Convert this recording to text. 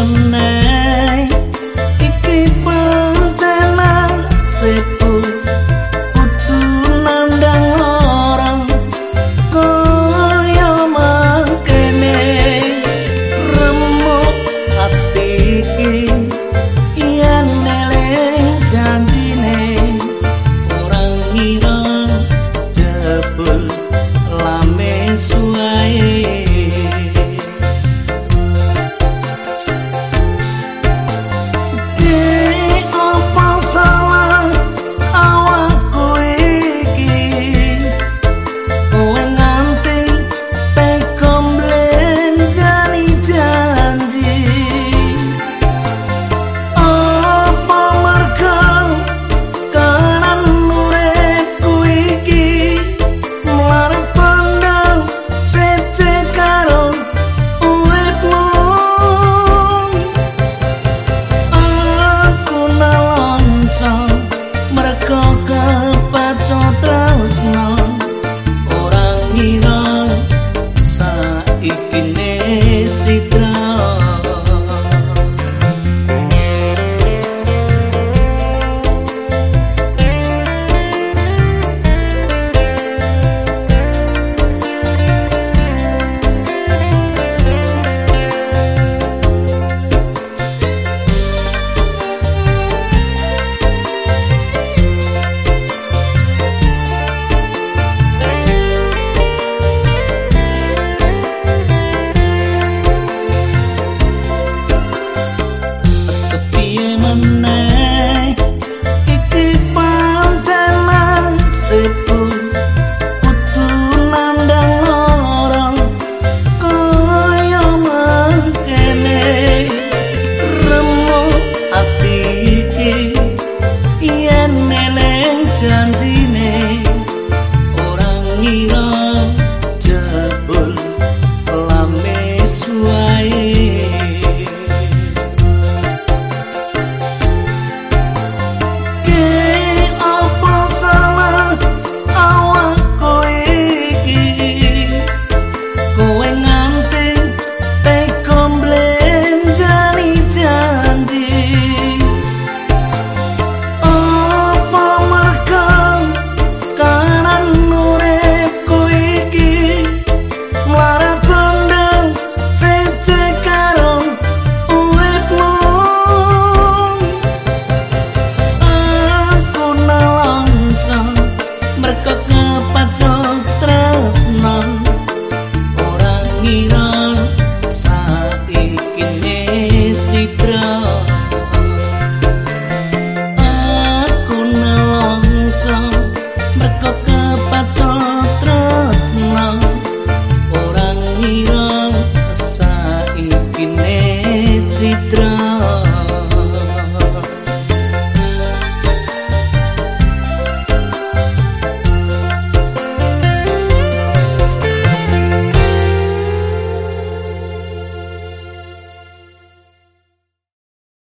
சொன்ன